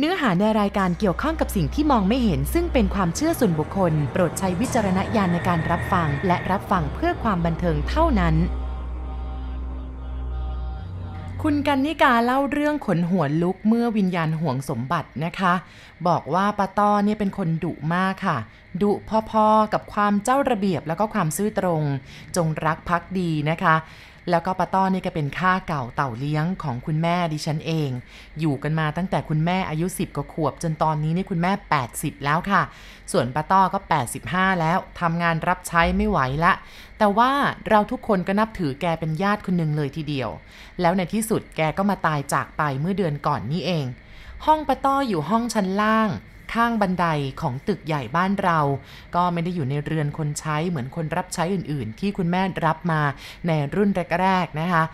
เนื้อหาในรายการเกี่ยวข้องกับสิ่งที่มองไม่เห็น ซึ่งเป็นความเชื่อส่วนบุคคล โปรดใช้วิจารณญาณในการรับฟัง และรับฟังเพื่อความบันเทิงเท่านั้น คุณกันนิกาเล่าเรื่องขนหัวลุกเมื่อวิญญาณห่วงสมบัตินะคะ บอกว่าป้าต้อเนี่ยเป็นคนดุมากค่ะดุพอๆกับความเจ้าระเบียบแล้วก็ความซื่อตรง จงรักภักดีนะคะ แล้วก็ป้าต้อนี่ก็เป็นข้าเก่าเต่าเลี้ยงของคุณแม่ดิฉันเอง อยู่กันมาตั้งแต่คุณแม่อายุ 10กว่าขวบ จนตอนนี้นี่คุณแม่ 80 แล้วค่ะ ส่วนป้าต้อก็ 85 แล้วทำงานรับใช้ไม่ไหวละ แต่ว่าเราทุกคนก็นับถือแกเป็นญาติคนหนึ่งเลยทีเดียว แล้วในที่สุดแกก็มาตายจากไปเมื่อเดือนก่อนนี่เอง ห้องป้าต้ออยู่ห้องชั้นล่าง ข้างบันไดของตึกใหญ่บ้านเรา ก็ไม่ได้อยู่ในเรือนคนใช้เหมือนคนรับใช้อื่น ๆ ที่คุณแม่รับมาในรุ่นแรก ๆ นะคะ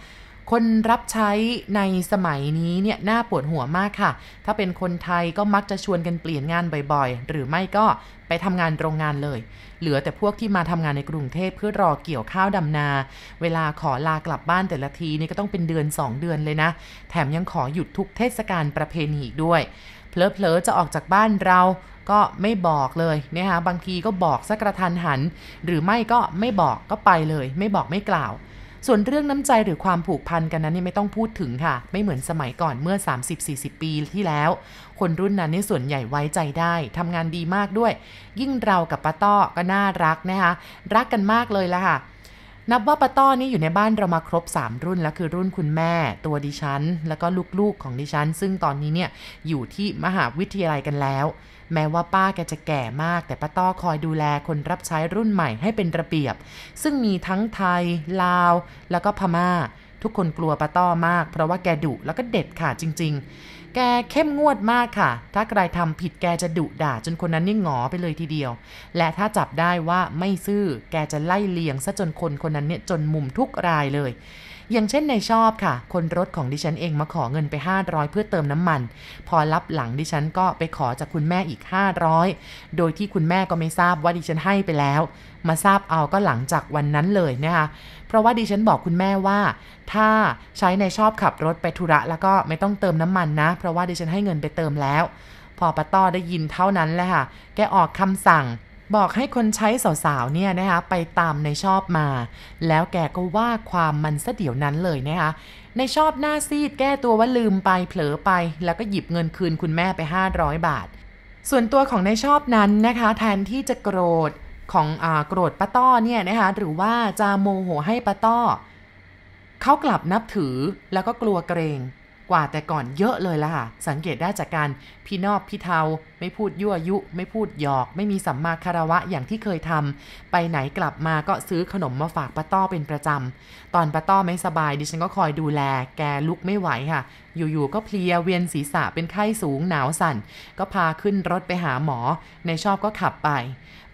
คนรับใช้ในสมัยนี้เนี่ยน่าปวดหัวมากค่ะ ถ้าเป็นคนไทยก็มักจะชวนกันเปลี่ยนงานบ่อยๆ หรือไม่ก็ไปทำงานโรงงานเลย เหลือแต่พวกที่มาทำงานในกรุงเทพเพื่อรอเกี่ยวข้าวดำนา เวลาขอลากลับบ้านแต่ละทีนี่ก็ต้องเป็นเดือน 2 เดือนเลยนะ แถมยังขอหยุดทุกเทศกาลประเพณีอีกด้วย เพลอๆจะออกจากบ้านเราก็ไม่บอกเลยนะคะบางทีก็บอกสักกระทันหัน หรือไม่ก็ไม่บอกก็ไปเลย ไม่บอกไม่กล่าว ส่วนเรื่องน้ำใจหรือความผูกพันกันนั้นนี่ไม่ต้องพูดถึงค่ะ ไม่เหมือนสมัยก่อนเมื่อ 30-40 ปีที่แล้ว คนรุ่นนั้นนี่ส่วนใหญ่ไว้ใจได้ทำงานดีมากด้วย ยิ่งเรากับป้าต้อก็น่ารักนะคะรักกันมากเลยละค่ะ นับว่าป้าต้อนี่อยู่ในบ้านเรามาครบ 3 รุ่นแล้วคือรุ่นคุณแม่ตัวดิฉัน แล้วก็ลูกๆของดิฉัน ซึ่งตอนนี้เนี่ยอยู่ที่มหาวิทยาลัยกันแล้ว แม้ว่าป้าแกจะแก่มาก แต่ป้าต้อคอยดูแลคนรับใช้รุ่นใหม่ให้เป็นระเบียบ ซึ่งมีทั้งไทย ลาว แล้วก็พม่า ทุกคนกลัวป้าต้อมาก เพราะว่าแกดุแล้วก็เด็ดขาดจริง ๆ แกเข้มงวดมากค่ะ ถ้าใครทำผิดแกจะดุด่าจนคนนั้นนี่หงอไปเลยทีเดียว และถ้าจับได้ว่าไม่ซื่อแกจะไล่เลียงซะจนคนคนนั้นเนี่ยจนมุมทุกรายเลย อย่างเช่นในชอบค่ะ คนรถของดิฉันเองมาขอเงินไป 500 เพื่อเติมน้ำมัน พอรับหลังดิฉันก็ไปขอจากคุณแม่อีก 500 โดยที่คุณแม่ก็ไม่ทราบว่าดิฉันให้ไปแล้ว มาทราบเอาก็หลังจากวันนั้นเลยนะคะเพราะว่าดิฉันบอกคุณแม่ว่า ถ้าใช้ในชอบขับรถไปธุระแล้วก็ไม่ต้องเติมน้ำมันนะ เพราะว่าดิฉันให้เงินไปเติมแล้ว พอป้าต้อได้ยินเท่านั้นแหละค่ะ แกออกคำสั่ง บอกให้คนใช้สาวๆเนี่ยนะคะไปตามในชอบมา แล้วแกก็ว่าความมันซะเดี๋ยวนั้นเลยนะคะในชอบหน้าซีดแก้ตัวว่าลืมไปเผลอไป แล้วก็หยิบเงินคืนคุณแม่ไป 500 บาท ส่วนตัวของในชอบนั้นนะคะ แทนที่จะโกรธของอ่าโกรธป้าต้อเนี่ยนะคะหรือว่าจะโมโหให้ป้าต้อเขากลับนับถือแล้วก็กลัวเกรงกว่าแต่ก่อนเยอะเลยละค่ะ สังเกตได้จากการ พี่นอบพี่เทา ไม่พูดยั่วยุ ไม่พูดหยอก ไม่มีสัมมาคารวะอย่างที่เคยทำไปไหนกลับมาก็ซื้อขนมมาฝากป้าต้อเป็นประจำตอนป้าต้อไม่สบายดิฉันก็คอยดูแล แกลุกไม่ไหวค่ะ อยู่ๆก็เพลียเวียนศีรษะเป็นไข้สูงหนาวสั่น ก็พาขึ้นรถไปหาหมอ ในชอบก็ขับไป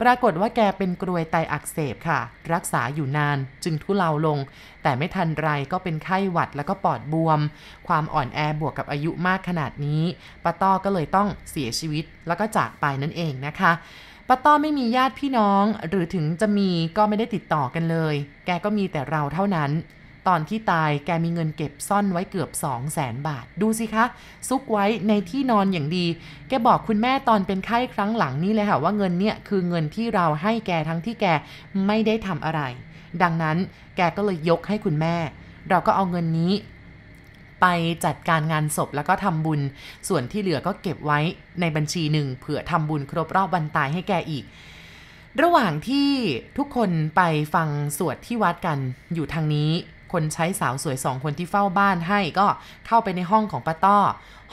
ปรากฏว่าแกเป็นกรวยไตอักเสบค่ะ รักษาอยู่นานจึงทุเลาลง แต่ไม่ทันไรก็เป็นไข้หวัดแล้วก็ปอดบวม ความอ่อนแอบวกกับอายุมากขนาดนี้ป้าต้อก็เลยต้องเสียชีวิตแล้วก็จากไปนั่นเองนะคะป้าต้อไม่มีญาติพี่น้องหรือถึงจะมีก็ไม่ได้ติดต่อกันเลย แกก็มีแต่เราเท่านั้น ตอนที่ตายแกมีเงินเก็บซ่อนไว้เกือบ 2 0 0แสนบาท ดูสิคะ ซุกไว้ในที่นอนอย่างดี แกบอกคุณแม่ตอนเป็นไข้ครั้งหลังนี่เลยค่ะว่าเงินเนี่ยคือเงินที่เราให้แกทั้งที่แกไม่ได้ทำอะไร ดังนั้นแกก็เลยยกให้คุณแม่ เราก็เอาเงินนี้ ไปจัดการงานศพแล้วก็ทำบุญ ส่วนที่เหลือก็เก็บไว้ในบัญชีหนึ่งเผื่อทำบุญครบรอบวันตายให้แกอีก ระหว่างที่ทุกคนไปฟังสวดที่วัดกันอยู่ทางนี้คนใช้สาวสวยสองคนที่เฝ้าบ้านให้ก็เข้าไปในห้องของป้าต้อ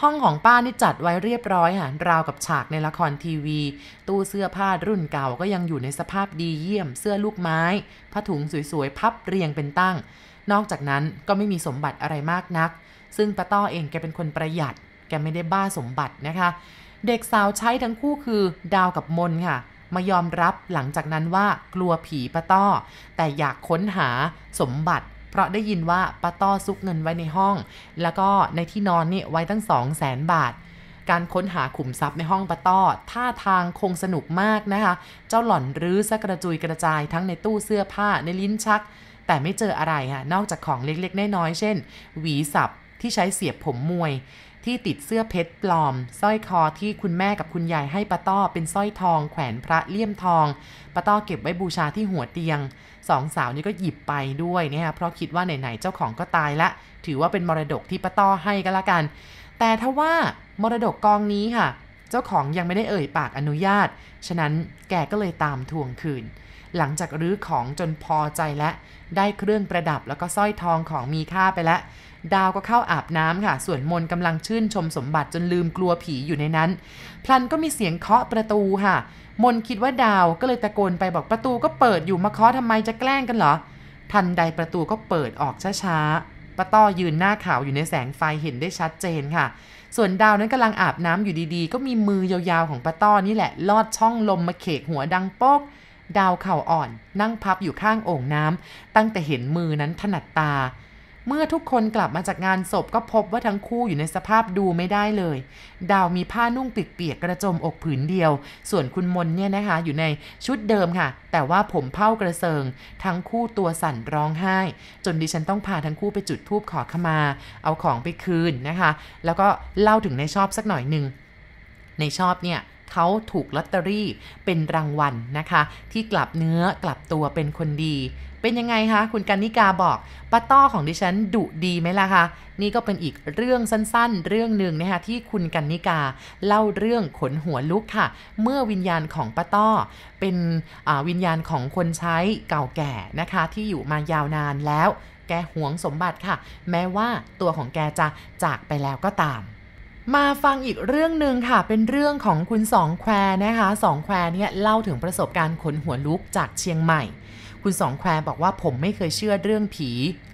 ห้องของป้านี่จัดไว้เรียบร้อยค่ะราวกับฉากในละครทีวี ตู้เสื้อผ้ารุ่นเก่าก็ยังอยู่ในสภาพดีเยี่ยม เสื้อลูกไม้ผ้าถุงสวยๆ พับเรียงเป็นตั้ง นอกจากนั้นก็ไม่มีสมบัติอะไรมากนัก ซึ่งป้าต้อเองแกเป็นคนประหยัด แกไม่ได้บ้าสมบัตินะคะ เด็กสาวใช้ทั้งคู่คือดาวกับมนค่ะ มายอมรับหลังจากนั้นว่ากลัวผีป้าต้อ แต่อยากค้นหาสมบัติ เพราะได้ยินว่าป้าต้อซุกเงินไว้ในห้อง แล้วก็ในที่นอนนี่ไว้ตั้งสองแสนบาทการค้นหาขุมทรัพย์ในห้องป้าต้อ ท่าทางคงสนุกมากนะคะ เจ้าหล่อนรื้อซะกระจุยกระจายทั้งในตู้เสื้อผ้าในลิ้นชัก แต่ไม่เจออะไรค่ะ นอกจากของเล็กๆ น้อยๆ เช่น หวีสับ ที่ใช้เสียบผมมวย ที่ติดเสื้อเพชรปลอมสร้อยคอที่คุณแม่กับคุณยายให้ป้าต้อเป็นสร้อยทอง แขวนพระเลี่ยมทองป้าต้อเก็บไว้บูชาที่หัวเตียงสองสาวนี้ก็หยิบไปด้วยเนี่ยเพราะคิดว่าไหนๆเจ้าของก็ตายละ ถือว่าเป็นมรดกที่ป้าต้อให้ก็แล้วกัน แต่ถ้าว่ามรดกกองนี้ค่ะ เจ้าของยังไม่ได้เอ่ยปากอนุญาต ฉะนั้นแกก็เลยตามทวงคืน หลังจากรื้อของจนพอใจและ ได้เครื่องประดับแล้วก็สร้อยทองของมีค่าไปแล้ว ดาวก็เข้าอาบน้ำค่ะ ส่วนมนกำลังชื่นชมสมบัติจนลืมกลัวผีอยู่ในนั้น พลันก็มีเสียงเคาะประตูค่ะ มนคิดว่าดาวก็เลยตะโกนไปบอกประตูก็เปิดอยู่มาเคาะทำไมจะแกล้งกันเหรอ ทันใดประตูก็เปิดออกช้าๆป้าต้อยืนหน้าขาวอยู่ในแสงไฟเห็นได้ชัดเจนค่ะ ส่วนดาวนั้นกำลังอาบน้ำอยู่ดีๆ ก็มีมือยาวๆของป้าต้อนี่แหละลอดช่องลมมาเขกหัวดังโป๊กดาวเข่าอ่อน นั่งพับอยู่ข้างโอ่งน้ำตั้งแต่เห็นมือนั้นถนัดตา เมื่อทุกคนกลับมาจากงานศพก็พบว่าทั้งคู่อยู่ในสภาพดูไม่ได้เลย ดาวมีผ้านุ่งเปียกๆกระโจมอกผืนเดียว ส่วนคุณมนเนี่ยนะคะอยู่ในชุดเดิมค่ะ แต่ว่าผมเผ้ากระเซิง ทั้งคู่ตัวสั่นร้องไห้ จนดิฉันต้องพาทั้งคู่ไปจุดธูปขอขมา เอาของไปคืนนะคะ แล้วก็เล่าถึงในชอบสักหน่อยหนึ่งในชอบเนี่ยเขาถูกลอตเตอรี่เป็นรางวัลนะคะ ที่กลับเนื้อกลับตัวเป็นคนดี เป็นยังไงคะคุณกันนิกาบอกป้าต้อของดิฉันดุดีไหมล่ะคะนี่ก็เป็นอีกเรื่องสั้นๆ เรื่องหนึ่งนะคะที่คุณกันนิกาเล่าเรื่องขนหัวลุกค่ะ เมื่อวิญญาณของป้าต้อ เป็นวิญญาณของคนใช้เก่าแก่นะคะ ที่อยู่มายาวนานแล้ว แกหวงสมบัติค่ะ แม้ว่าตัวของแกจะจากไปแล้วก็ตามมาฟังอีกเรื่องหนึ่งค่ะ เป็นเรื่องของคุณสองแควนะคะสองแควเนี่ยเล่าถึงประสบการณ์ขนหัวลุกจากเชียงใหม่ คุณสองแควบอกว่าผมไม่เคยเชื่อเรื่องผี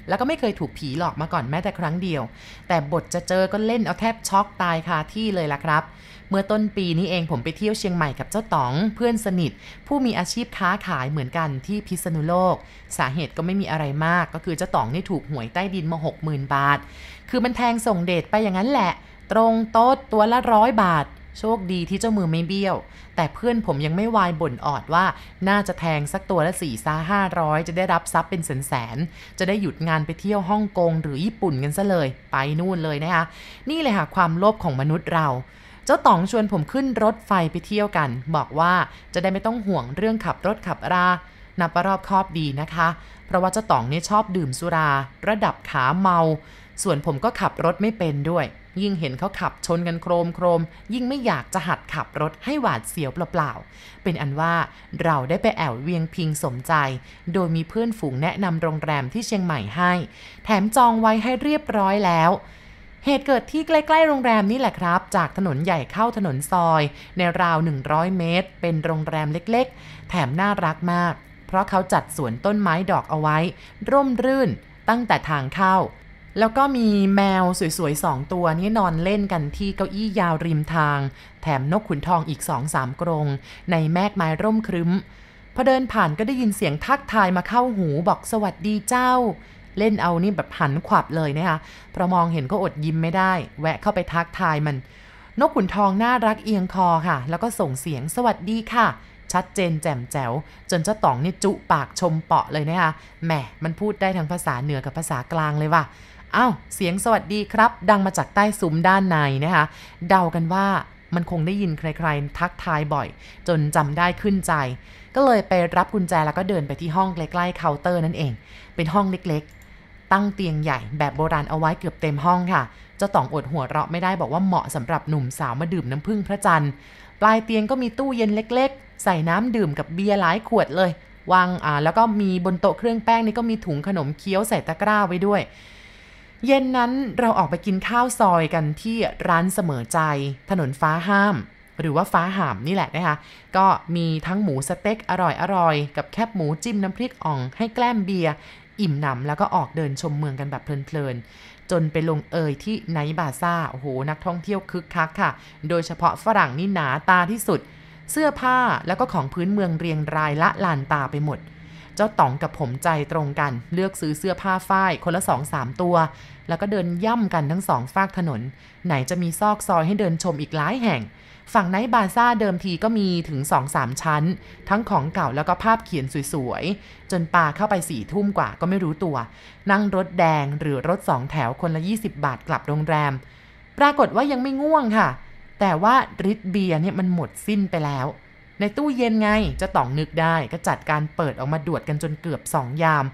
แล้วก็ไม่เคยถูกผีหลอกมาก่อนแม้แต่ครั้งเดียว แต่บทจะเจอก็เล่นเอาแทบช็อกตายคาที่เลยล่ะครับ เมื่อต้นปีนี้เองผมไปเที่ยวเชียงใหม่กับเจ้าต๋องเพื่อนสนิท ผู้มีอาชีพค้าขายเหมือนกันที่พิษณุโลก สาเหตุก็ไม่มีอะไรมาก ก็คือเจ้าต๋องนี่ถูกหวยใต้ดินมา60,000บาท คือมันแทงส่งเดชไปอย่างนั้นแหละ ตรงโต๊ดตัวละร้อยบาท โชคดีที่เจ้ามือไม่เบี้ยว แต่เพื่อนผมยังไม่วายบ่นออดว่า น่าจะแทงสักตัวละสี่ซาห้าร้อยจะได้รับทรัพย์เป็นแสนแสนๆจะได้หยุดงานไปเที่ยวฮ่องกงหรือญี่ปุ่นกันซะเลย ไปนู่นเลยนะคะ นี่เลยค่ะความโลภของมนุษย์เรา เจ้าต๋องชวนผมขึ้นรถไฟไปเที่ยวกัน บอกว่าจะได้ไม่ต้องห่วงเรื่องขับรถขับรานับว่ารอบคอบดีนะคะ เพราะว่าเจ้าต๋องเนี่ยชอบดื่มสุรา ระดับขาเมา ส่วนผมก็ขับรถไม่เป็นด้วย ยิ่งเห็นเขาขับชนกันโครมโครม ยิ่งไม่อยากจะหัดขับรถให้หวาดเสียวเปล่าๆ เป็นอันว่าเราได้ไปแอวเวียงพิงสมใจ โดยมีเพื่อนฝูงแนะนำโรงแรมที่เชียงใหม่ให้ แถมจองไว้ให้เรียบร้อยแล้วเหตุเกิดที่ใกล้ ๆ โรงแรมนี่แหละครับ จากถนนใหญ่เข้าถนนซอย ในราว 100 เมตร เป็นโรงแรมเล็กๆ แถมน่ารักมาก เพราะเขาจัดสวนต้นไม้ดอกเอาไว้ ร่มรื่นตั้งแต่ทางเข้า แล้วก็มีแมวสวยๆสองตัวนี้นอนเล่นกันที่เก้าอี้ยาวริมทาง แถมนกขุนทองอีกสองสามกรง ในแมกไม้ร่มครึ้มพอเดินผ่านก็ได้ยินเสียงทักทายมาเข้าหูบอกสวัสดีเจ้า เล่นเอานี่แบบหันขวับเลยนะคะเพระมองเห็นก็อดยิ้มไม่ได้ แวะเข้าไปทักทายมัน นกขุนทองน่ารักเอียงคอค่ะ แล้วก็ส่งเสียงสวัสดีค่ะ ชัดเจนแจ่มแจ๋ว จนเจ้าต๋องนี่จุปากชมเปาะเลยนะคะแหมมันพูดได้ทั้งภาษาเหนือกับภาษากลางเลยว่ะ อ้าวเสียงสวัสดีครับ ดังมาจากใต้ซุ้มด้านในนะคะ เดากันว่ามันคงได้ยินใครๆ ทักทายบ่อย จนจำได้ขึ้นใจ ก็เลยไปรับกุญแจแล้วก็เดินไปที่ห้องใกล้ๆเคาน์เตอร์นั่นเอง เป็นห้องเล็กๆ ตั้งเตียงใหญ่แบบโบราณเอาไว้เกือบเต็มห้องค่ะเจ้าต่องอดหัวเราะไม่ได้บอกว่าเหมาะสำหรับหนุ่มสาวมาดื่มน้ำผึ้งพระจันทร์ปลายเตียงก็มีตู้เย็นเล็ก ๆ ใส่น้ำดื่มกับเบียร์หลายขวดเลยวางอ่าแล้วก็มีบนโต๊ะเครื่องแป้งนี่ก็มีถุงขนมเคี้ยวใส่ตะกร้าไว้ด้วย เย็นนั้นเราออกไปกินข้าวซอยกันที่ร้านเสมอใจ ถนนฟ้าห้าม หรือว่าฟ้าหามนี่แหละนะคะก็มีทั้งหมูสเต็กอร่อยๆกับแคบหมูจิ้มน้ำพริกอ่องให้แกล้มเบียร์อิ่มหนำแล้วก็ออกเดินชมเมืองกันแบบเพลินๆ จนไปลงเอยที่ night bazaar โอ้โห นักท่องเที่ยวคึกคักค่ะ โดยเฉพาะฝรั่งนี่หนาตาที่สุด เสื้อผ้าแล้วก็ของพื้นเมืองเรียงรายละลานตาไปหมด เจ้าต๋องกับผมใจตรงกัน เลือกซื้อเสื้อผ้าฝ้ายคนละสองสามตัว แล้วก็เดินย่ำกันทั้งสองฟากถนน ไหนจะมีซอกซอยให้เดินชมอีกหลายแห่ง ฝั่งไนท์บาซ่าเดิมทีก็มีถึง2-3ชั้น ทั้งของเก่าแล้วก็ภาพเขียนสวยๆ จนปาเข้าไปสี่ทุ่มกว่าก็ไม่รู้ตัว นั่งรถแดงหรือรถสองแถวคนละ 20 บาทกลับโรงแรม ปรากฏว่ายังไม่ง่วงค่ะ แต่ว่าริดเบียร์เนี่ยมันหมดสิ้นไปแล้ว ในตู้เย็นไงจะต้องนึกได้ก็จัดการเปิดออกมาดวดกันจนเกือบสองยาม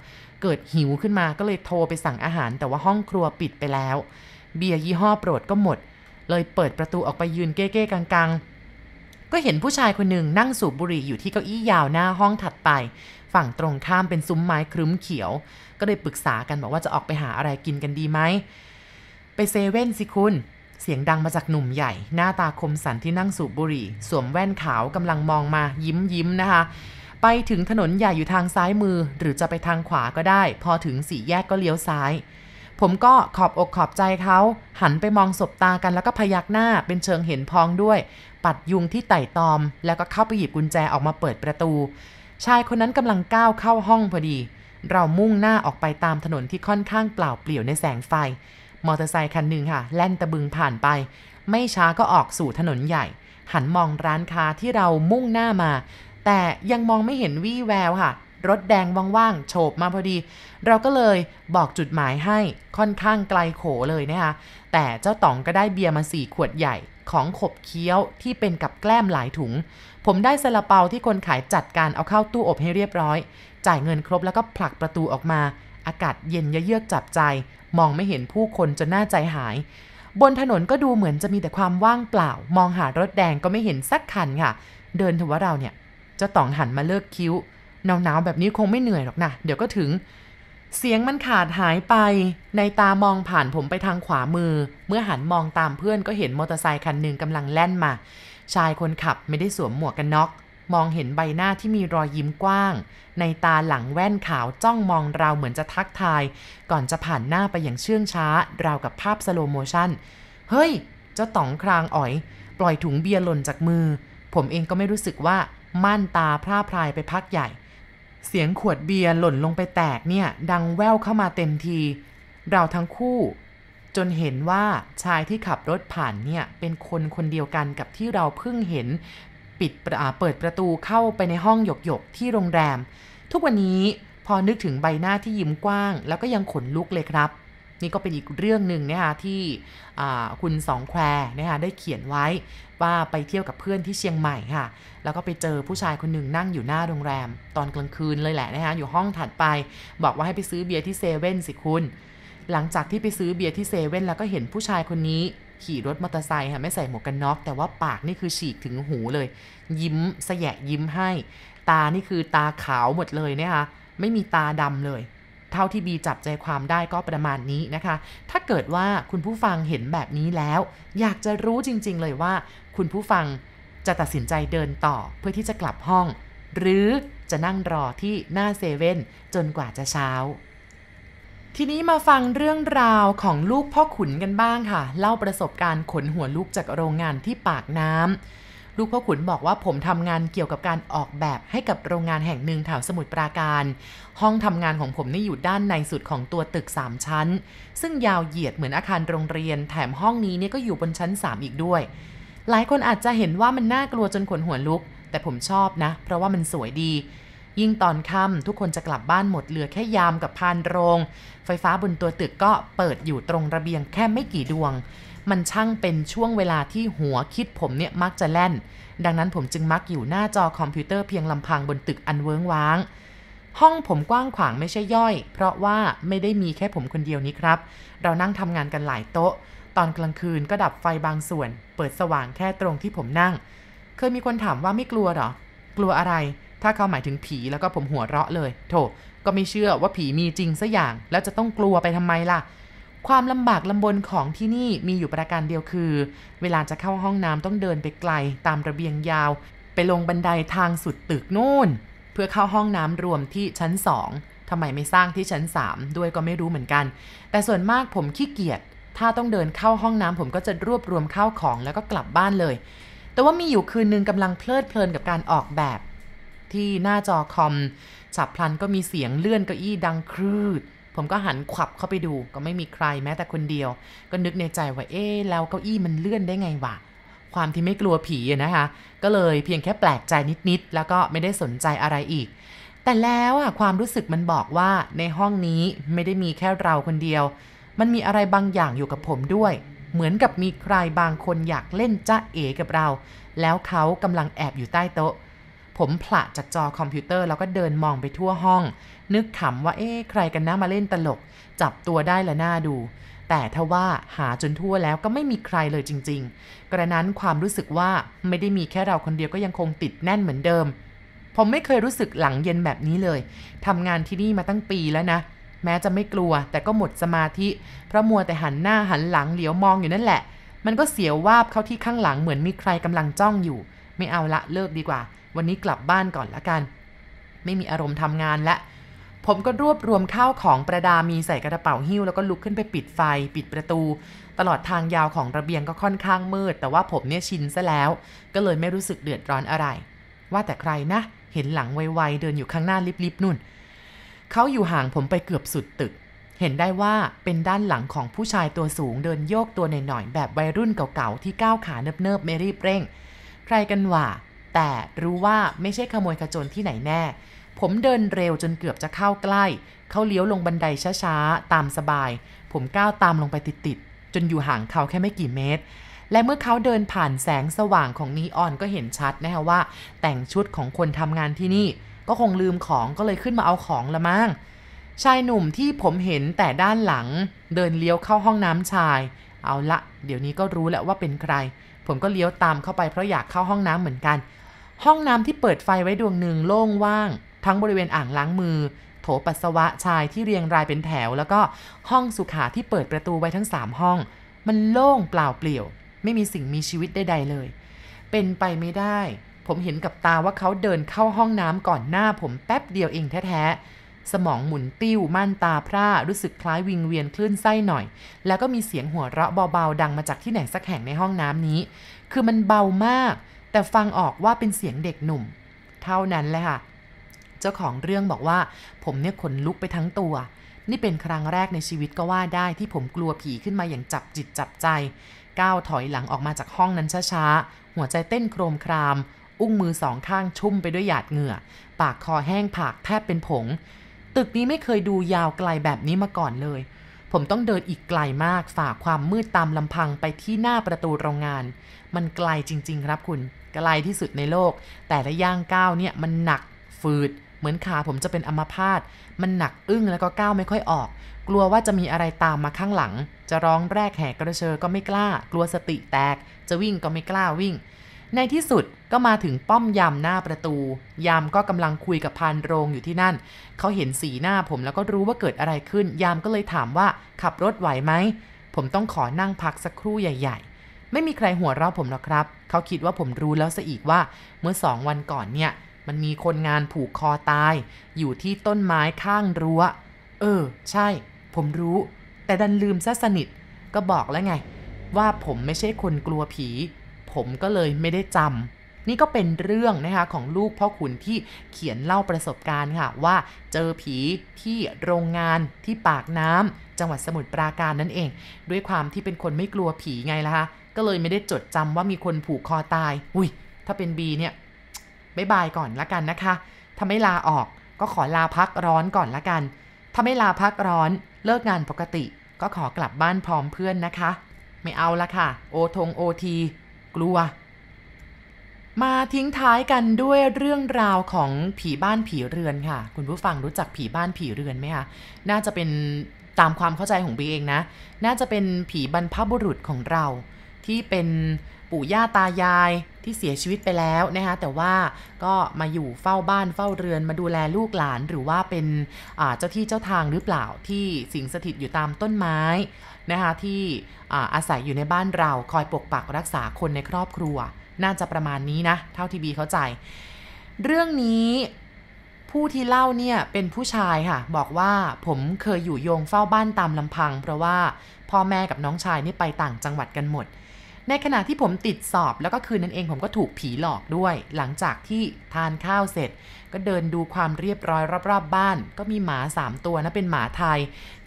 เกิดหิวขึ้นมาก็เลยโทรไปสั่งอาหารแต่ว่าห้องครัวปิดไปแล้ว เบียร์ยี่ห้อโปรดก็หมด เลยเปิดประตูออกไปยืนเก้ๆกังๆ ก็เห็นผู้ชายคนหนึ่งนั่งสูบบุหรี่อยู่ที่เก้าอี้ยาวหน้าห้องถัดไป ฝั่งตรงข้ามเป็นซุ้มไม้ครึ้มเขียว ก็เลยปรึกษากันบอกว่าจะออกไปหาอะไรกินกันดีไหมไปเซเว่นสิคุณ เสียงดังมาจากหนุ่มใหญ่ หน้าตาคมสันที่นั่งสูบบุหรี่ สวมแว่นขาวกำลังมองมายิ้มยิ้มนะคะ ไปถึงถนนใหญ่อยู่ทางซ้ายมือ หรือจะไปทางขวาก็ได้ พอถึงสี่แยกก็เลี้ยวซ้าย ผมก็ขอบอกขอบใจเขาหันไปมองสบตากันแล้วก็พยักหน้าเป็นเชิงเห็นพ้องด้วย ปัดยุงที่ไต่ตอม แล้วก็เข้าไปหยิบกุญแจออกมาเปิดประตู ชายคนนั้นกำลังก้าวเข้าห้องพอดี เรามุ่งหน้าออกไปตามถนนที่ค่อนข้างเปล่าเปลี่ยวในแสงไฟ มอเตอร์ไซค์คันหนึ่งค่ะ แล่นตะบึงผ่านไป ไม่ช้าก็ออกสู่ถนนใหญ่ หันมองร้านค้าที่เรามุ่งหน้ามา แต่ยังมองไม่เห็นวี่แววค่ะ รถแดงว่างๆโฉบมาพอดี เราก็เลยบอกจุดหมายให้ค่อนข้างไกลโขเลยนะคะแต่เจ้าต๋องก็ได้เบียร์มาสี่ขวดใหญ่ของขบเคี้ยวที่เป็นกับแกล้มหลายถุง ผมได้ซาลาเปาที่คนขายจัดการเอาเข้าตู้อบให้เรียบร้อย จ่ายเงินครบแล้วก็ผลักประตูออกมา อากาศเย็นเยือกจับใจ มองไม่เห็นผู้คนจนหน้าใจหาย บนถนนก็ดูเหมือนจะมีแต่ความว่างเปล่า มองหารถแดงก็ไม่เห็นสักคันค่ะ เดินเถอะว่ะเราเนี่ย เจ้าต๋องหันมาเลิกคิ้วหนาวๆแบบนี้คงไม่เหนื่อยหรอกนะเดี๋ยวก็ถึง เสียงมันขาดหายไป นัยน์ตามองผ่านผมไปทางขวามือ เมื่อหันมองตามเพื่อนก็เห็นมอเตอร์ไซค์คันหนึ่งกำลังแล่นมา ชายคนขับไม่ได้สวมหมวกกันน็อก มองเห็นใบหน้าที่มีรอยยิ้มกว้าง นัยน์ตาหลังแว่นขาวจ้องมองเราเหมือนจะทักทาย ก่อนจะผ่านหน้าไปอย่างเชื่องช้า ราวกับภาพ slow motionเฮ้ย เจ้าต๋องครางอ๋อย ปล่อยถุงเบียร์หล่นจากมือ ผมเองก็ไม่รู้สึกว่าม่านตาพร่าพรายไปพักใหญ่ เสียงขวดเบียร์หล่นลงไปแตกเนี่ย ดังแว่วเข้ามาเต็มที เราทั้งคู่ จนเห็นว่าชายที่ขับรถผ่านเนี่ย เป็นคนคนเดียวกันกับที่เราเพิ่งเห็น ปิดเปิดประตูเข้าไปในห้องหยกๆที่โรงแรม ทุกวันนี้พอนึกถึงใบหน้าที่ยิ้มกว้าง แล้วก็ยังขนลุกเลยครับ นี่ก็เป็นอีกเรื่องหนึ่งนะคะที่คุณสองแควนะคะได้เขียนไว้ว่าไปเที่ยวกับเพื่อนที่เชียงใหม่ค่ะ แล้วก็ไปเจอผู้ชายคนหนึ่งนั่งอยู่หน้าโรงแรม ตอนกลางคืนเลยแหละนะคะอยู่ห้องถัดไป บอกว่าให้ไปซื้อเบียร์ที่เซเว่นสิคุณหลังจากที่ไปซื้อเบียร์ที่เซเว่นแล้วก็เห็นผู้ชายคนนี้ ขี่รถมอเตอร์ไซค์ค่ะไม่ใส่หมวกกันน็อก แต่ว่าปากนี่คือฉีกถึงหูเลย ยิ้มแสยะยิ้มให้ ตานี่คือตาขาวหมดเลยนะคะไม่มีตาดำเลย เท่าที่บีจับใจความได้ก็ประมาณนี้นะคะ ถ้าเกิดว่าคุณผู้ฟังเห็นแบบนี้แล้ว อยากจะรู้จริง ๆ เลยว่า คุณผู้ฟังจะตัดสินใจเดินต่อเพื่อที่จะกลับห้อง หรือจะนั่งรอที่หน้าเซเว่นจนกว่าจะเช้า ทีนี้มาฟังเรื่องราวของลูกพ่อขุนกันบ้างค่ะ เล่าประสบการณ์ขนหัวลูกจากโรงงานที่ปากน้ำลูกพ่อขุนบอกว่าผมทำงานเกี่ยวกับการออกแบบให้กับโรงงานแห่งหนึ่งแถวสมุทรปราการ ห้องทำงานของผมนี่อยู่ด้านในสุดของตัวตึก 3 ชั้น ซึ่งยาวเหยียดเหมือนอาคารโรงเรียน แถมห้องนี้เนี่ยก็อยู่บนชั้น 3 อีกด้วย หลายคนอาจจะเห็นว่ามันน่ากลัวจนขนหัวลุก แต่ผมชอบนะ เพราะว่ามันสวยดี ยิ่งตอนค่ำทุกคนจะกลับบ้านหมดเหลือแค่ยามกับพานโรง ไฟฟ้าบนตัวตึกก็เปิดอยู่ตรงระเบียงแค่ไม่กี่ดวง มันช่างเป็นช่วงเวลาที่หัวคิดผมเนี่ยมักจะแล่น ดังนั้นผมจึงมักอยู่หน้าจอคอมพิวเตอร์เพียงลำพังบนตึกอันเวิ้งว้าง ห้องผมกว้างขวางไม่ใช่ย่อย เพราะว่าไม่ได้มีแค่ผมคนเดียวนี้ครับ เรานั่งทำงานกันหลายโต๊ะ ตอนกลางคืนก็ดับไฟบางส่วน เปิดสว่างแค่ตรงที่ผมนั่ง เคยมีคนถามว่าไม่กลัวหรอ กลัวอะไร ถ้าเขาหมายถึงผีแล้วก็ผมหัวเราะเลย โถก็ไม่เชื่อว่าผีมีจริงสัอย่าง แล้วจะต้องกลัวไปทำไมล่ะ ความลำบากลำบนของที่นี่มีอยู่ประการเดียวคือ เวลาจะเข้าห้องน้ำต้องเดินไปไกล ตามระเบียงยาว ไปลงบันไดทางสุดตึกนู่น เพื่อเข้าห้องน้ำรวมที่ชั้น2ทำไมไม่สร้างที่ชั้น 3 ด้วยก็ไม่รู้เหมือนกัน แต่ส่วนมากผมขี้เกียจ ถ้าต้องเดินเข้าห้องน้ำผมก็จะรวบรวมข้าวของแล้วก็กลับบ้านเลย แต่ว่ามีอยู่คืนนึงกำลังเพลิดเพลินกับการออกแบบ ที่หน้าจอคอมฉับพลันก็มีเสียงเลื่อนเก้าอี้ดังครืด ผมก็หันขวับเข้าไปดูก็ไม่มีใครแม้แต่คนเดียว ก็นึกในใจว่าเอ๊ะแล้วเก้าอี้มันเลื่อนได้ไงวะความที่ไม่กลัวผีนะคะ ก็เลยเพียงแค่แปลกใจนิดๆแล้วก็ไม่ได้สนใจอะไรอีก แต่แล้วอะความรู้สึกมันบอกว่าในห้องนี้ไม่ได้มีแค่เราคนเดียว มันมีอะไรบางอย่างอยู่กับผมด้วย เหมือนกับมีใครบางคนอยากเล่นจ้าเอกับเรา แล้วเขากำลังแอบอยู่ใต้โต๊ะ ผมผละจากจอคอมพิวเตอร์ แล้วก็เดินมองไปทั่วห้อง นึกขำว่าเอ๊ะใครกันนะมาเล่นตลก จับตัวได้ละน่าดู แต่ถ้าว่าหาจนทั่วแล้วก็ไม่มีใครเลยจริง ๆ กระนั้นความรู้สึกว่าไม่ได้มีแค่เราคนเดียวก็ยังคงติดแน่นเหมือนเดิม ผมไม่เคยรู้สึกหลังเย็นแบบนี้เลยทำงานที่นี่มาตั้งปีแล้วนะ แม้จะไม่กลัว แต่ก็หมดสมาธิเพราะมัวแต่หันหน้าหันหลังเหลียวมองอยู่นั่นแหละ มันก็เสียววาบเข้าที่ข้างหลังเหมือนมีใครกำลังจ้องอยู่ ไม่เอาละเลิกดีกว่า วันนี้กลับบ้านก่อนละกัน ไม่มีอารมณ์ทำงานและ ผมก็รวบรวมข้าวของประดามีใส่กระเป๋าหิ้วแล้วก็ลุกขึ้นไปปิดไฟ ปิดประตู ตลอดทางยาวของระเบียงก็ค่อนข้างมืด แต่ว่าผมเนี่ยชินซะแล้ว ก็เลยไม่รู้สึกเดือดร้อนอะไร ว่าแต่ใครนะ เห็นหลังไวๆเดินอยู่ข้างหน้าลิบๆนุ่นเขาอยู่ห่างผมไปเกือบสุดตึก เห็นได้ว่าเป็นด้านหลังของผู้ชายตัวสูงเดินโยกตัวหน่อยๆแบบวัยรุ่นเก่าๆที่ก้าวขาเนิบๆไม่รีบเร่ง ใครกันว่า แต่รู้ว่าไม่ใช่ขโมยขจรที่ไหนแน่ ผมเดินเร็วจนเกือบจะเข้าใกล้ เขาเลี้ยวลงบันไดช้าๆ ตามสบาย ผมก้าวตามลงไปติดๆ จนอยู่ห่างเขาแค่ไม่กี่เมตร และเมื่อเขาเดินผ่านแสงสว่างของนีออนก็เห็นชัดนะคะว่า แต่งชุดของคนทำงานที่นี่ ก็คงลืมของก็เลยขึ้นมาเอาของละมั้ง ชายหนุ่มที่ผมเห็นแต่ด้านหลัง เดินเลี้ยวเข้าห้องน้ำชาย เอาละ เดี๋ยวนี้ก็รู้แล้วว่าเป็นใคร ผมก็เลี้ยวตามเข้าไปเพราะอยากเข้าห้องน้ำเหมือนกัน ห้องน้ำที่เปิดไฟไว้ดวงหนึ่งโล่งว่าง ทั้งบริเวณอ่างล้างมือ โถปัสสาวะชายที่เรียงรายเป็นแถว แล้วก็ห้องสุขาที่เปิดประตูไว้ทั้ง 3 ห้อง มันโล่งเปล่าเปลี่ยว ไม่มีสิ่งมีชีวิตใดๆเลย เป็นไปไม่ได้ ผมเห็นกับตาว่าเขาเดินเข้าห้องน้ำก่อนหน้าผมแป๊บเดียวเองแท้ๆสมองหมุนติ้วม่านตาพร่ารู้สึกคล้ายวิงเวียนคลื่นไส้หน่อย แล้วก็มีเสียงหัวเราะเบาๆดังมาจากที่ไหนสักแห่งในห้องน้ำนี้ คือมันเบามาก แต่ฟังออกว่าเป็นเสียงเด็กหนุ่ม เท่านั้นแหละค่ะ เจ้าของเรื่องบอกว่า ผมเนี่ยขนลุกไปทั้งตัว นี่เป็นครั้งแรกในชีวิตก็ว่าได้ที่ผมกลัวผีขึ้นมาอย่างจับจิตจับใจ ก้าวถอยหลังออกมาจากห้องนั้นช้าๆ หัวใจเต้นโครมคราม อุ้งมือสองข้างชุ่มไปด้วยหยาดเหงื่อ ปากคอแห้งผากแทบเป็นผง ตึกนี้ไม่เคยดูยาวไกลแบบนี้มาก่อนเลยผมต้องเดินอีกไกลมากฝ่าความมืดตามลำพังไปที่หน้าประตูโรงงาน มันไกลจริง ๆ ครับคุณ ไกลที่สุดในโลก แต่ละย่างก้าวเนี่ยมันหนักฝืด เหมือนขาผมจะเป็นอัมพาตมันหนักอึ้งแล้วก็ก้าวไม่ค่อยออก กลัวว่าจะมีอะไรตามมาข้างหลัง จะร้องแรกแหกกระเชอก็ไม่กล้า กลัวสติแตก จะวิ่งก็ไม่กล้าวิ่ง ในที่สุดก็มาถึงป้อมยามหน้าประตู ยามก็กำลังคุยกับพานโรงอยู่ที่นั่น เขาเห็นสีหน้าผมแล้วก็รู้ว่าเกิดอะไรขึ้น ยามก็เลยถามว่าขับรถไหวไหมผมต้องขอนั่งพักสักครู่ใหญ่ ๆ ไม่มีใครหัวเราะผมหรอกครับ เขาคิดว่าผมรู้แล้วซะอีกว่า เมื่อสองวันก่อนเนี่ย มันมีคนงานผูกคอตาย อยู่ที่ต้นไม้ข้างรั้ว เออ ใช่ ผมรู้ แต่ดันลืมซะสนิท ก็บอกแล้วไง ว่าผมไม่ใช่คนกลัวผี ผมก็เลยไม่ได้จำนี่ก็เป็นเรื่องนะคะของลูกพ่อขุนที่เขียนเล่าประสบการณ์ค่ะ ว่าเจอผีที่โรงงานที่ปากน้ำจังหวัดสมุทรปราการนั่นเอง ด้วยความที่เป็นคนไม่กลัวผีไงล่ะคะ ก็เลยไม่ได้จดจำว่ามีคนผูกคอตาย อุ้ย ถ้าเป็นบีเนี่ยบายบายก่อนละกันนะคะถ้าไม่ลาออกก็ขอลาพักร้อนก่อนละกัน ถ้าไม่ลาพักร้อนเลิกงานปกติ ก็ขอกลับบ้านพร้อมเพื่อนนะคะ ไม่เอาละค่ะ โอทงโอที กลัว มาทิ้งท้ายกันด้วยเรื่องราวของผีบ้านผีเรือนค่ะ คุณผู้ฟังรู้จักผีบ้านผีเรือนไหมคะน่าจะเป็นตามความเข้าใจของบีเองนะ น่าจะเป็นผีบรรพบุรุษของเรา ที่เป็นปู่ย่าตายายที่เสียชีวิตไปแล้วนะคะแต่ว่าก็มาอยู่เฝ้าบ้านเฝ้าเรือนมาดูแลลูกหลานหรือว่าเป็นเจ้าที่เจ้าทางหรือเปล่าที่สิงสถิตอยู่ตามต้นไม้นะคะที่อาอาศัยอยู่ในบ้านเราคอยปกปักรักษาคนในครอบครัว น่าจะประมาณนี้นะ เท่าที่บีเข้าใจ เรื่องนี้ผู้ที่เล่าเนี่ยเป็นผู้ชายค่ะ บอกว่าผมเคยอยู่โยงเฝ้าบ้านตามลำพัง เพราะว่าพ่อแม่กับน้องชายนี่ไปต่างจังหวัดกันหมด ในขณะที่ผมติดสอบแล้วก็คืนนั้นเองผมก็ถูกผีหลอกด้วย หลังจากที่ทานข้าวเสร็จ ก็เดินดูความเรียบร้อยรอบๆบบ้าน ก็มีหมา 3 ตัวนะเป็นหมาไทย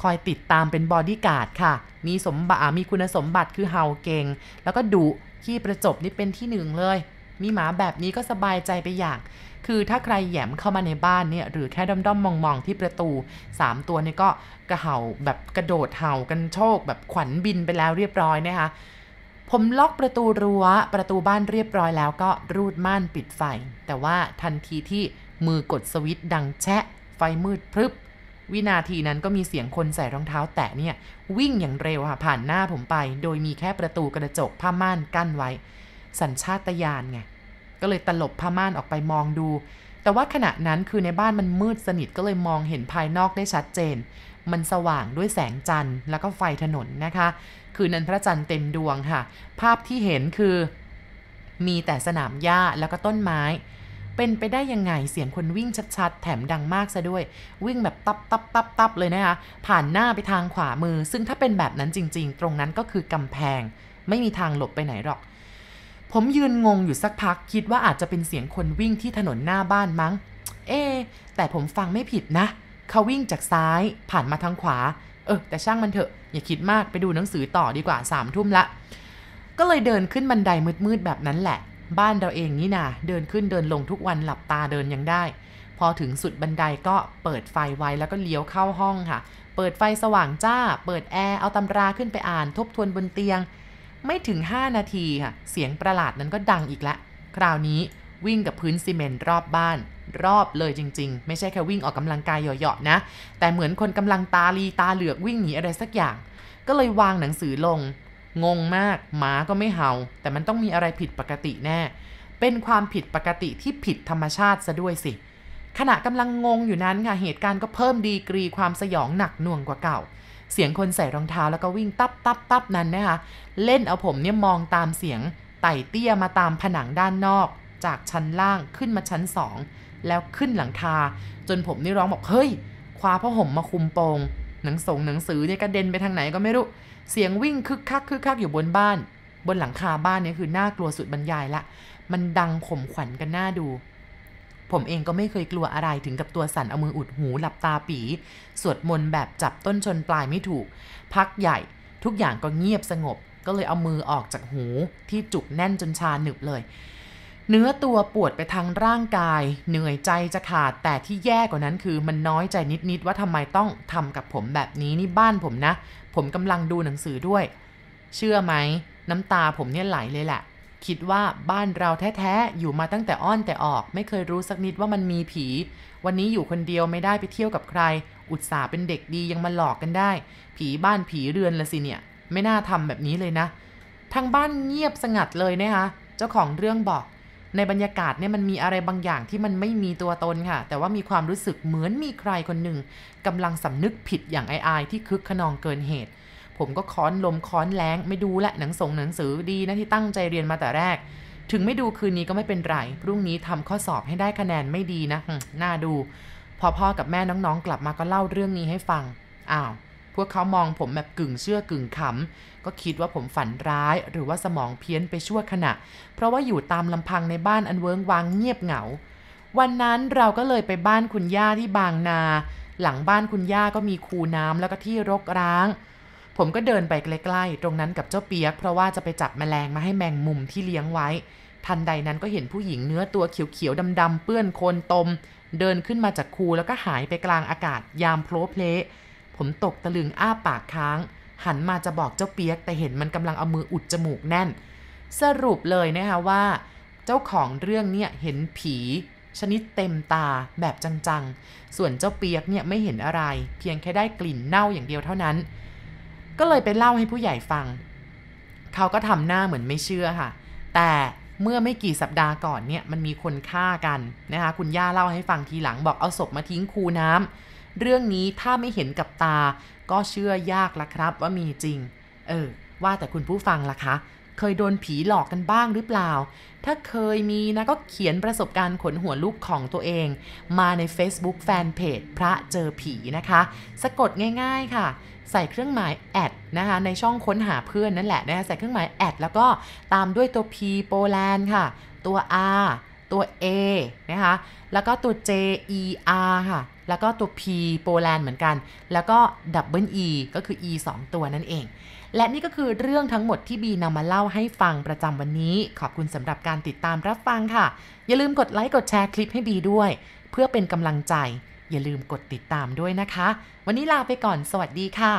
คอยติดตามเป็นบอดี้การ์ดค่ะ มีสมบัติมีคุณสมบัติคือเห่าเก่ง แล้วก็ดุขี้ประจบนี่เป็นที่หนึ่งเลย มีหมาแบบนี้ก็สบายใจไปอย่างคือถ้าใครแหยมเข้ามาในบ้านเนี่ยหรือแค่ด้อมๆมองๆที่ประตู 3 ตัวนี่ก็กระเห่าแบบกระโดดเห่ากันโชคแบบขวัญบินไปแล้วเรียบร้อยนะคะ ผมล็อกประตูรัว้ว ประตูบ้านเรียบร้อยแล้วก็รูดม่านปิดไฟ แต่ว่าทันทีที่มือกดสวิตช์ดังแชะ ไฟมืดพรึบ วินาทีนั้นก็มีเสียงคนใส่รองเท้าแตะเนี่ย วิ่งอย่างเร็วค่ะผ่านหน้าผมไป โดยมีแค่ประตูกระจกผ้าม่านกั้นไว้ สัญชาตญาณไงก็เลยตลบผ้าม่านออกไปมองดู แต่ว่าขณะนั้นคือในบ้านมันมืดสนิทก็เลยมองเห็นภายนอกได้ชัดเจน มันสว่างด้วยแสงจันทร์ แล้วก็ไฟถนนนะคะ คืนนั้นพระจันทร์เต็มดวงค่ะ ภาพที่เห็นคือ มีแต่สนามหญ้าแล้วก็ต้นไม้ เป็นไปได้ยังไงเสียงคนวิ่งชัดๆ แถมดังมากซะด้วย วิ่งแบบตับตับตับตับเลยนะคะ ผ่านหน้าไปทางขวามือ ซึ่งถ้าเป็นแบบนั้นจริง ๆ ตรงนั้นก็คือกำแพง ไม่มีทางหลบไปไหนหรอกผมยืนงงอยู่สักพักคิดว่าอาจจะเป็นเสียงคนวิ่งที่ถนนหน้าบ้านมั้ง เอ๊แต่ผมฟังไม่ผิดนะ เขาวิ่งจากซ้ายผ่านมาทางขวา เออ แต่ช่างมันเถอะ อย่าคิดมากไปดูหนังสือต่อดีกว่าสามทุ่มละ ก็เลยเดินขึ้นบันไดมืดๆแบบนั้นแหละ บ้านเราเองนี่นาเดินขึ้นเดินลงทุกวันหลับตาเดินยังได้ พอถึงสุดบันไดก็เปิดไฟไว้แล้วก็เลี้ยวเข้าห้องค่ะ เปิดไฟสว่างจ้า เปิดแอร์เอาตำราขึ้นไปอ่าน ทบทวนบนเตียง ไม่ถึง 5 นาทีค่ะ เสียงประหลาดนั้นก็ดังอีกแล้วคราวนี้ วิ่งกับพื้นซีเมนต์รอบบ้าน รอบเลยจริง ๆ ไม่ใช่แค่วิ่งออกกำลังกายเหยาะๆนะ แต่เหมือนคนกำลังตาลีตาเหลือกวิ่งหนีอะไรสักอย่าง ก็เลยวางหนังสือลง งงมากหมาก็ไม่เห่า แต่มันต้องมีอะไรผิดปกติแน่ เป็นความผิดปกติที่ผิดธรรมชาติซะด้วยสิ ขณะกำลังงงอยู่นั้นค่ะเหตุการณ์ก็เพิ่มดีกรีความสยองหนักหน่วงกว่าเก่าเสียงคนใส่รองเท้าแล้วก็วิ่งตับตับตับนั้นนะคะ เล่นเอาผมเนี่ยมองตามเสียงไต่เตี้ยมาตามผนังด้านนอก จากชั้นล่างขึ้นมาชั้นสองแล้วขึ้นหลังคาจนผมนี่ร้องบอกเฮ้ย คว้าผ้าห่มมาคุมโปงหนังสงหนังสือเนี่ยกระเด็นไปทางไหนก็ไม่รู้ เสียงวิ่งคึกคักคึกคักอยู่บนบ้าน บนหลังคาบ้านเนี่ยคือน่ากลัวสุดบรรยายละ มันดังข่มขวัญกันหน้าดู ผมเองก็ไม่เคยกลัวอะไรถึงกับตัวสั่นเอามืออุดหูหลับตาปี สวดมนต์แบบจับต้นชนปลายไม่ถูก พักใหญ่ทุกอย่างก็เงียบสงบ ก็เลยเอามือออกจากหูที่จุกแน่นจนชาหนึบเลย เนื้อตัวปวดไปทางร่างกาย เหนื่อยใจจะขาดแต่ที่แย่กว่านั้นคือมันน้อยใจนิดๆว่าทำไมต้องทำกับผมแบบนี้นี่บ้านผมนะ ผมกำลังดูหนังสือด้วย เชื่อไหมน้ำตาผมเนี่ยไหลเลยแหละ คิดว่าบ้านเราแท้ๆอยู่มาตั้งแต่อ้อนแต่ออก ไม่เคยรู้สักนิดว่ามันมีผี วันนี้อยู่คนเดียวไม่ได้ไปเที่ยวกับใคร อุตส่าห์เป็นเด็กดียังมาหลอกกันได้ ผีบ้านผีเรือนละสิเนี่ย ไม่น่าทำแบบนี้เลยนะ ทางบ้านเงียบสงัดเลยนะคะเจ้าของเรื่องบอก ในบรรยากาศเนี่ยมันมีอะไรบางอย่างที่มันไม่มีตัวตนค่ะ แต่ว่ามีความรู้สึกเหมือนมีใครคนหนึ่งกำลังสำนึกผิดอย่างไอายที่คึกขนองเกินเหตุ ผมก็ค้อนลมค้อนแรงไม่ดูและหนังส่งหนังสือดีนะที่ตั้งใจเรียนมาแต่แรก ถึงไม่ดูคืนนี้ก็ไม่เป็นไร พรุ่งนี้ทำข้อสอบให้ได้คะแนนไม่ดีนะน่าดู พอพ่อกับแม่น้องๆ กลับมาก็เล่าเรื่องนี้ให้ฟังอ้าว พวกเขามองผมแบบกึ่งเชื่อกึ่งขำก็คิดว่าผมฝันร้ายหรือว่าสมองเพี้ยนไปชั่วขณะ เพราะว่าอยู่ตามลำพังในบ้านอันเวิงวางเงียบเหงา วันนั้นเราก็เลยไปบ้านคุณย่าที่บางนา หลังบ้านคุณย่าก็มีคูน้ำแล้วก็ที่รกร้าง ผมก็เดินไปใกล้ๆตรงนั้นกับเจ้าเปียก เพราะว่าจะไปจับแมลงมาให้แมงมุมที่เลี้ยงไว้ ทันใดนั้นก็เห็นผู้หญิงเนื้อตัวเขียวๆดำๆเปื้อนโคลนตม เดินขึ้นมาจากคูแล้วก็หายไปกลางอากาศยามโพลเพล ผมตกตะลึงอ้าปากค้าง หันมาจะบอกเจ้าเปียก แต่เห็นมันกำลังเอามืออุดจมูกแน่น สรุปเลยนะคะว่า เจ้าของเรื่องเนี่ยเห็นผีชนิดเต็มตาแบบจังๆ ส่วนเจ้าเปียกเนี่ยไม่เห็นอะไร เพียงแค่ได้กลิ่นเน่าอย่างเดียวเท่านั้น ก็เลยไปเล่าให้ผู้ใหญ่ฟัง เขาก็ทำหน้าเหมือนไม่เชื่อค่ะ แต่เมื่อไม่กี่สัปดาห์ก่อนเนี่ยมันมีคนฆ่ากันนะคะ คุณย่าเล่าให้ฟังทีหลังบอกเอาศพมาทิ้งคูน้ำ เรื่องนี้ถ้าไม่เห็นกับตา ก็เชื่อยากละครับว่ามีจริง เออ ว่าแต่คุณผู้ฟังล่ะคะ เคยโดนผีหลอกกันบ้างหรือเปล่า ถ้าเคยมีนะก็เขียนประสบการณ์ขนหัวลุกของตัวเอง มาใน Facebook Fanpage พระเจอผีนะคะ สะกดง่าย ๆค่ะใส่เครื่องหมาย at นะคะในช่องค้นหาเพื่อนนั่นแหละนะคะใส่เครื่องหมาย at แล้วก็ตามด้วยตัว P โปแลนด์ค่ะ ตัว R ตัว A นะคะแล้วก็ตัว J E R ค่ะ แล้วก็ตัว P โปแลนด์เหมือนกัน แล้วก็ double E ก็คือ E 2 ตัวนั่นเอง และนี่ก็คือเรื่องทั้งหมดที่บีนำมาเล่าให้ฟังประจำวันนี้ ขอบคุณสำหรับการติดตามรับฟังค่ะ อย่าลืมกดไลค์กดแชร์คลิปให้บีด้วย เพื่อเป็นกำลังใจ อย่าลืมกดติดตามด้วยนะคะ วันนี้ลาไปก่อน สวัสดีค่ะ